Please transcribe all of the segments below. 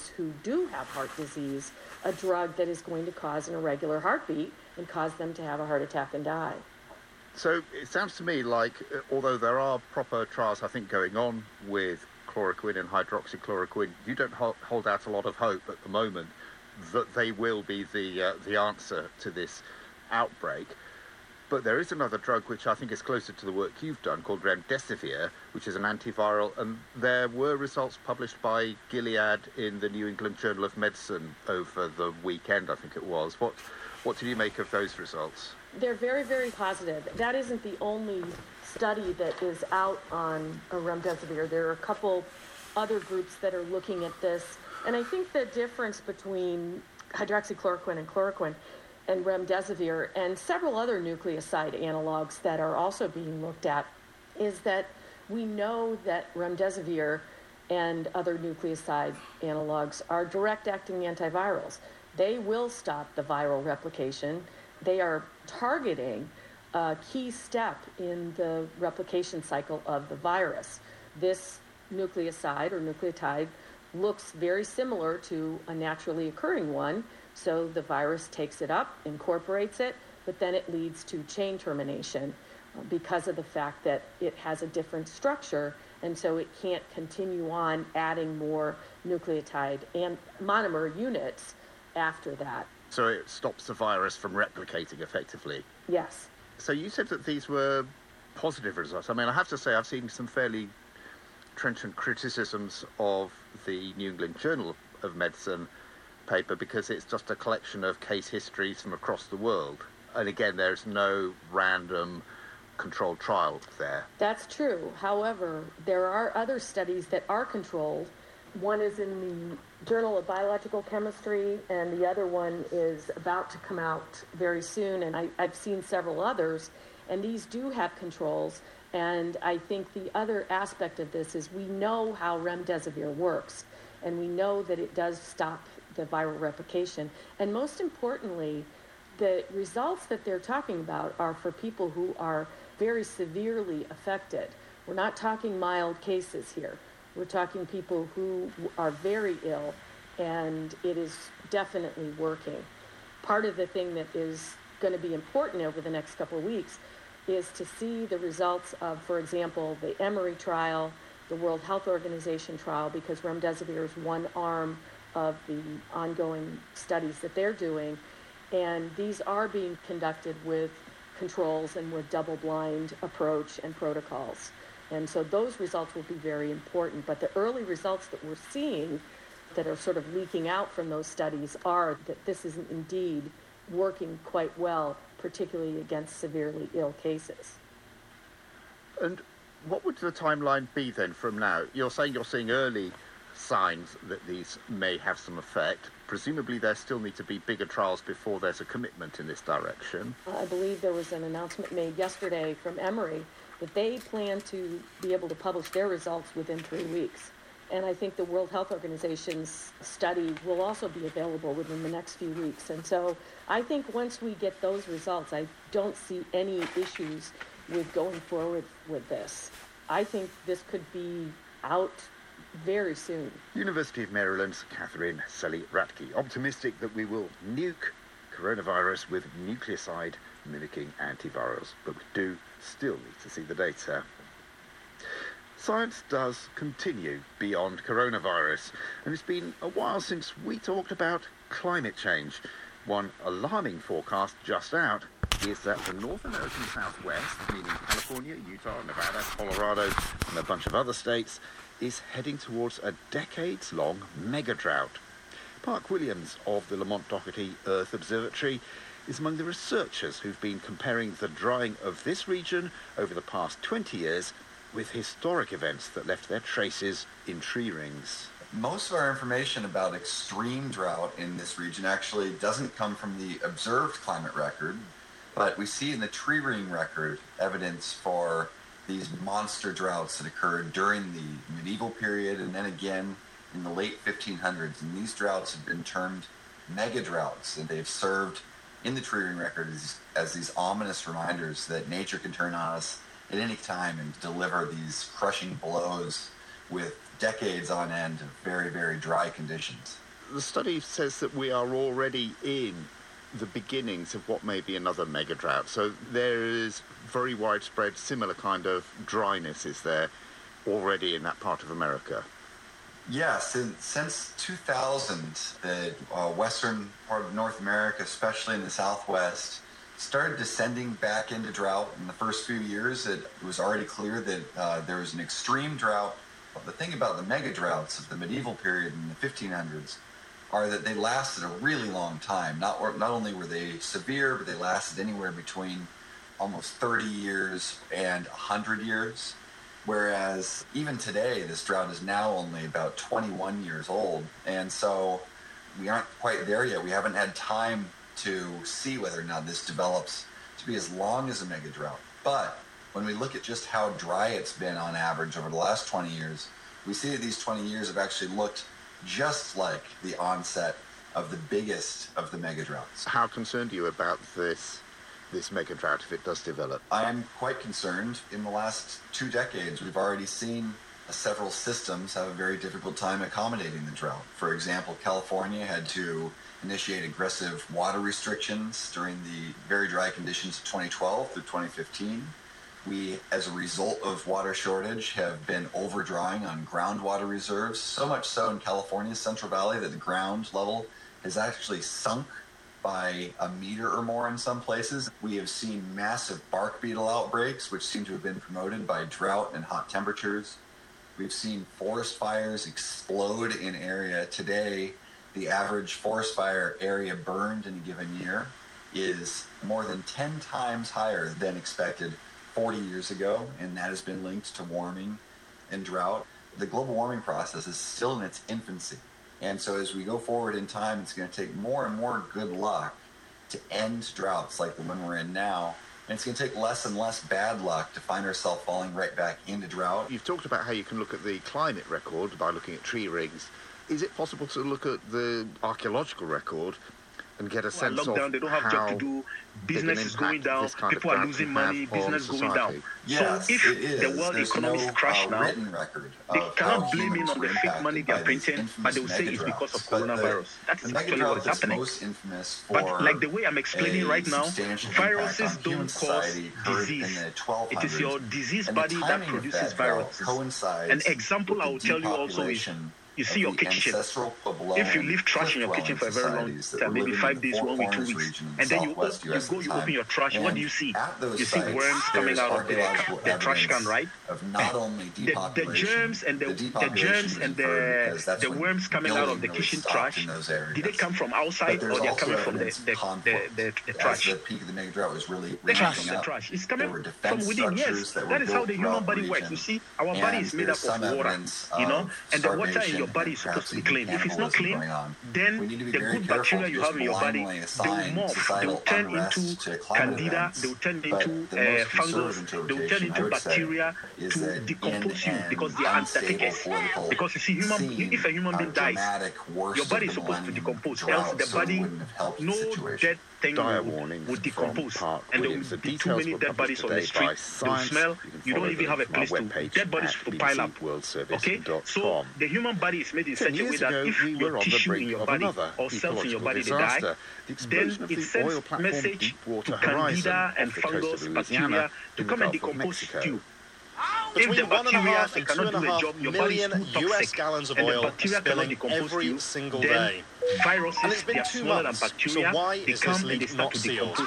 those who do have heart disease a drug that is going to cause an irregular heartbeat and cause them to have a heart attack and die. So it sounds to me like, uh, although there are proper trials, I think, going on with chloroquine and hydroxychloroquine, you don't hold out a lot of hope at the moment that they will be the uh, the answer to this outbreak. But there is another drug which I think is closer to the work you've done called remdesivir, which is an antiviral, and there were results published by Gilead in the New England Journal of Medicine over the weekend, I think it was. What what did you make of those results? They're very, very positive. That isn't the only study that is out on remdesivir. There are a couple other groups that are looking at this. And I think the difference between hydroxychloroquine and chloroquine and remdesivir and several other nucleoside analogs that are also being looked at is that we know that remdesivir and other nucleoside analogs are direct acting antivirals. They will stop the viral replication. They are targeting a key step in the replication cycle of the virus. This nucleoside or nucleotide looks very similar to a naturally occurring one so the virus takes it up, incorporates it, but then it leads to chain termination uh, because of the fact that it has a different structure and so it can't continue on adding more nucleotide and monomer units after that. So it stops the virus from replicating effectively? Yes. So you said that these were positive results. I mean, I have to say, I've seen some fairly trenchant criticisms of the New England Journal of Medicine paper because it's just a collection of case histories from across the world. And again, there's no random controlled trial there. That's true. However, there are other studies that are controlled. One is in the Journal of Biological Chemistry, and the other one is about to come out very soon. And I, have seen several others, and these do have controls. And I think the other aspect of this is we know how remdesivir works, and we know that it does stop the viral replication. And most importantly, the results that they're talking about are for people who are very severely affected. We're not talking mild cases here. We're talking people who are very ill, and it is definitely working. Part of the thing that is going to be important over the next couple of weeks is to see the results of, for example, the Emory trial, the World Health Organization trial, because remdesivir is one arm of the ongoing studies that they're doing. And these are being conducted with controls and with double blind approach and protocols. And so those results will be very important. But the early results that we're seeing that are sort of leaking out from those studies are that this is indeed working quite well, particularly against severely ill cases. And what would the timeline be then from now? You're saying you're seeing early signs that these may have some effect. Presumably, there still need to be bigger trials before there's a commitment in this direction. I believe there was an announcement made yesterday from Emory that they plan to be able to publish their results within three weeks. And I think the World Health Organization's study will also be available within the next few weeks. And so I think once we get those results, I don't see any issues with going forward with this. I think this could be out very soon. University of Maryland's Katherine Seley-Radtke, optimistic that we will nuke coronavirus with nucleoside mimicking antivirals, but we do still need to see the data. Science does continue beyond coronavirus, and it's been a while since we talked about climate change. One alarming forecast just out is that the North American Southwest, meaning California, Utah, Nevada, Colorado, and a bunch of other states, is heading towards a decades long mega drought. Park Williams of the Lamont Doherty Earth Observatory is among the researchers who've been comparing the drying of this region over the past 20 years with historic events that left their traces in tree rings. Most of our information about extreme drought in this region actually doesn't come from the observed climate record, but we see in the tree ring record evidence for these monster droughts that occurred during the medieval period and then again in the late 1500s. And these droughts have been termed mega droughts, and they've served in the tree ring record as, as these ominous reminders that nature can turn on us at any time and deliver these crushing blows with decades on end of very, very dry conditions. The study says that we are already in the beginnings of what may be another mega drought. So there is very widespread, similar kind of dryness, is there, already in that part of America? Yes, since 2000, the uh, western part of North America, especially in the southwest, started descending back into drought. In the first few years, it was already clear that uh, there was an extreme drought. But the thing about the mega droughts of the medieval period in the 1500s are that they lasted a really long time. Not, not only were they severe, but they lasted anywhere between almost 30 years and 100 years. Whereas even today, this drought is now only about 21 years old. And so we aren't quite there yet. We haven't had time to see whether or not this develops to be as long as a mega drought. But when we look at just how dry it's been on average over the last 20 years, we see that these 20 years have actually looked just like the onset of the biggest of the mega droughts. How concerned are you about this this mega drought if it does develop? I am quite concerned. In the last two decades, we've already seen uh, several systems have a very difficult time accommodating the drought. For example, California had to initiate aggressive water restrictions during the very dry conditions of 2012 through 2015. We, as a result of water shortage, have been overdrawing on groundwater reserves, so much so in California's Central Valley that the ground level has actually sunk by a meter or more in some places. We have seen massive bark beetle outbreaks, which seem to have been promoted by drought and hot temperatures. We've seen forest fires explode in area. Today, the average forest fire area burned in a given year is more than 10 times higher than expected 40 years ago, and that has been linked to warming and drought. The global warming process is still in its infancy. And so as we go forward in time, it's going to take more and more good luck to end droughts like the one we're in now. And it's going to take less and less bad luck to find ourselves falling right back into drought. You've talked about how you can look at the climate record by looking at tree rings. Is it possible to look at the archaeological record and get a sense lockdown, of they don't have how job to do. Business is going down. People are losing money. Business going down. Yes, so if the world There's economy no, is crashed uh, now, they of cannot blame it on the fake money they are impacted by these printing, but they will say it's because of megadroughts. But coronavirus. That is actually what is happening. most infamous But like the way I'm explaining right now, viruses don't cause disease. In the 1200s. It is your disease body that produces viruses. An example I will tell you also is depopulation you see your kitchen. If you leave trash in your kitchen for a very long time, maybe five days, one week, two weeks, and then you, you go, you open your trash, what do you see? You see worms coming out of the, the trash can, right? Not only The, the germs and the, the, germs and the the worms coming out of the really kitchen trash, in those areas. did they come from outside or they're coming from the, the, the, trash? the peak of the mega drought was really The trash, the trash. It's coming from within. Yes, that is how the human body works. You see, our body is made up of water, you know, and the water in your body is supposed to be clean. If it's not clean, then We need to be the good bacteria you have in your body, they will morph. They will turn into candida. They will turn into uh, fungus. They will turn into bacteria to decompose you because they are antithetic. Because you see, human, if a human being dies, your body is supposed to decompose. Else the body, wouldn't have helped the no dead thing Dire would, warnings would from decompose, and there would be too many dead bodies on the street. by They will smell. You don't even have a place to. Dead bodies to pile up. Okay, so the human body is made in such a way that if we were your on tissue in your body or cells in your body they die. The then it sends message to candida and fungus, bacteria to come and decompose you. Between the one and a bacteria half and two do a a job, your body is million US gallons of and oil are bacteria spilling every single day. viruses, And it's been two months, than so bacteria, why is this leak not to sealed?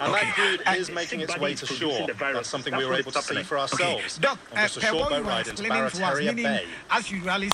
And Okay. that crude And is making its way to shore. virus. That's something That's we were able to see happening. for Okay. ourselves Doc, on just a short boat ride into Barataria Bay. as you say,